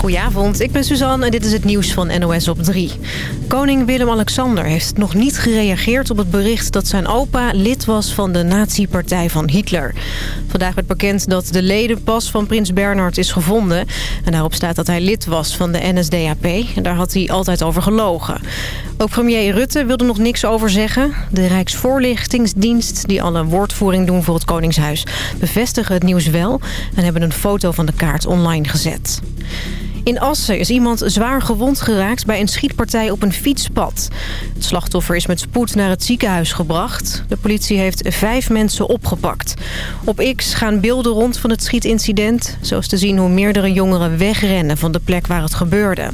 Goedenavond, ik ben Suzanne en dit is het nieuws van NOS op 3. Koning Willem-Alexander heeft nog niet gereageerd op het bericht dat zijn opa lid was van de nazi-partij van Hitler. Vandaag werd bekend dat de ledenpas van prins Bernhard is gevonden. En daarop staat dat hij lid was van de NSDAP. En daar had hij altijd over gelogen. Ook premier Rutte wilde nog niks over zeggen. De Rijksvoorlichtingsdienst, die alle woordvoering doen voor het Koningshuis... bevestigen het nieuws wel en hebben een foto van de kaart online gezet. In Assen is iemand zwaar gewond geraakt bij een schietpartij op een fietspad. Het slachtoffer is met spoed naar het ziekenhuis gebracht. De politie heeft vijf mensen opgepakt. Op X gaan beelden rond van het schietincident. Zo is te zien hoe meerdere jongeren wegrennen van de plek waar het gebeurde.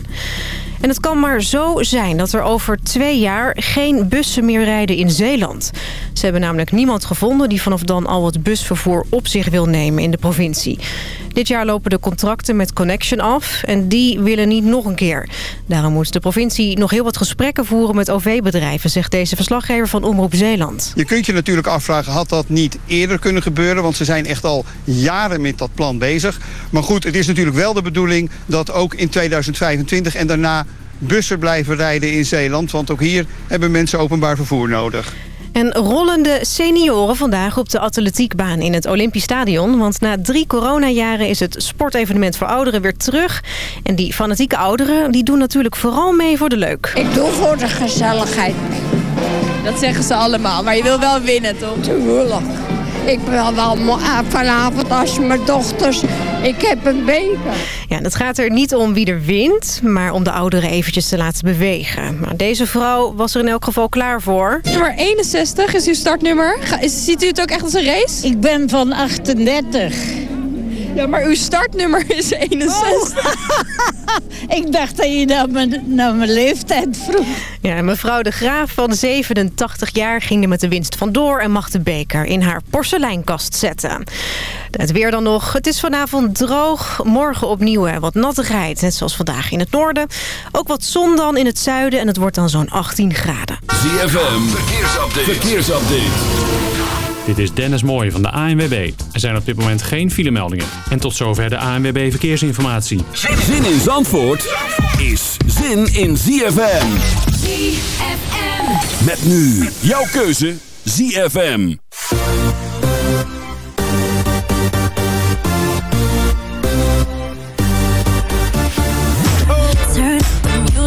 En het kan maar zo zijn dat er over twee jaar geen bussen meer rijden in Zeeland. Ze hebben namelijk niemand gevonden die vanaf dan al het busvervoer op zich wil nemen in de provincie. Dit jaar lopen de contracten met Connection af en die willen niet nog een keer. Daarom moet de provincie nog heel wat gesprekken voeren met OV-bedrijven, zegt deze verslaggever van Omroep Zeeland. Je kunt je natuurlijk afvragen, had dat niet eerder kunnen gebeuren? Want ze zijn echt al jaren met dat plan bezig. Maar goed, het is natuurlijk wel de bedoeling dat ook in 2025 en daarna bussen blijven rijden in Zeeland. Want ook hier hebben mensen openbaar vervoer nodig. En rollende senioren vandaag op de atletiekbaan in het Olympisch Stadion. Want na drie coronajaren is het sportevenement voor ouderen weer terug. En die fanatieke ouderen die doen natuurlijk vooral mee voor de leuk. Ik doe voor de gezelligheid mee. Dat zeggen ze allemaal, maar je wil wel winnen, toch? Tuurlijk. Ik wil wel vanavond als mijn dochters... Ik heb een beker. Ja, het gaat er niet om wie er wint, maar om de ouderen eventjes te laten bewegen. Maar deze vrouw was er in elk geval klaar voor. Nummer 61 is uw startnummer. Ga, is, ziet u het ook echt als een race? Ik ben van 38. Ja, maar uw startnummer is 61. Ik dacht dat je naar mijn, naar mijn leeftijd vroeg. Ja, mevrouw de Graaf van 87 jaar ging er met de winst vandoor... en mag de beker in haar porseleinkast zetten. Het weer dan nog. Het is vanavond droog. Morgen opnieuw wat nattigheid, net zoals vandaag in het noorden. Ook wat zon dan in het zuiden en het wordt dan zo'n 18 graden. ZFM, verkeersupdate. verkeersupdate. Dit is Dennis Mooij van de ANWB. Er zijn op dit moment geen filemeldingen. En tot zover de ANWB Verkeersinformatie. Zin in Zandvoort is zin in ZFM. ZFM. Met nu jouw keuze ZFM.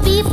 Things you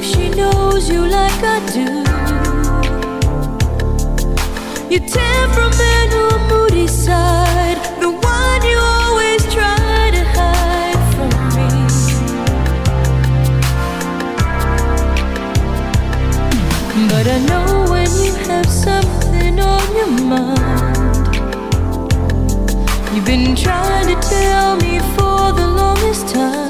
if she knows you like I do. Your temperamental, moody side, the one you always try to hide from me. But I know when you have something on your mind, you've been trying to tell me for the longest time.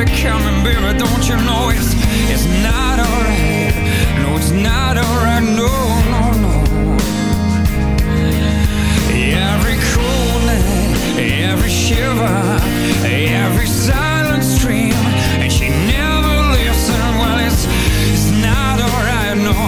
it coming, baby. Don't you know it's it's not alright? No, it's not alright. No, no, no. Every cool night, every shiver, every silent stream, and she never listens. Well, it's it's not alright. No.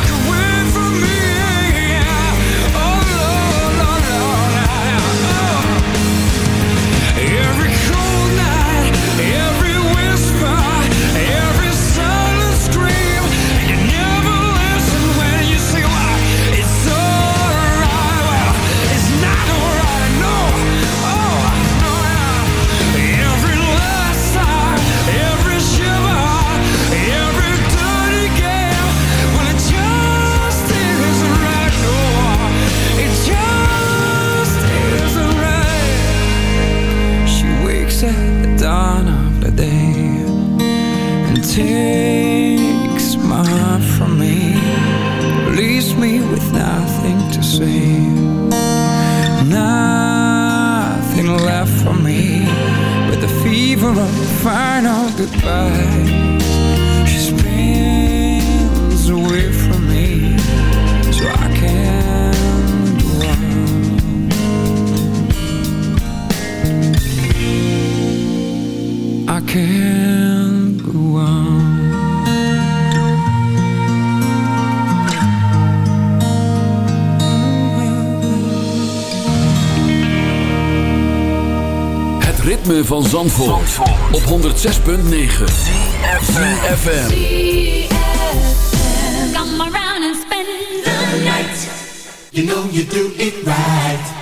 ritme van Zandvoort, op 106.9 FM. Come around and spend the night. You know you do it right.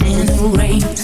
in the rain.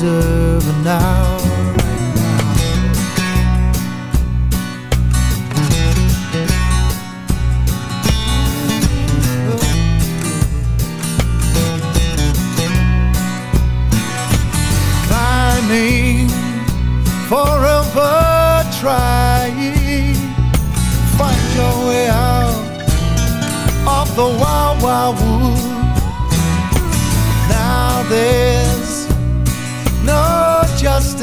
deserve now right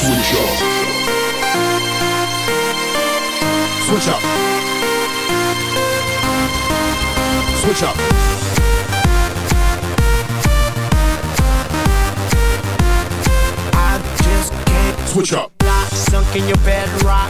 Switch Up. Switch up. Switch up. I just can't Switch up. Lock, sunk in your bed, rock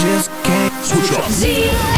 Just can't Switch up.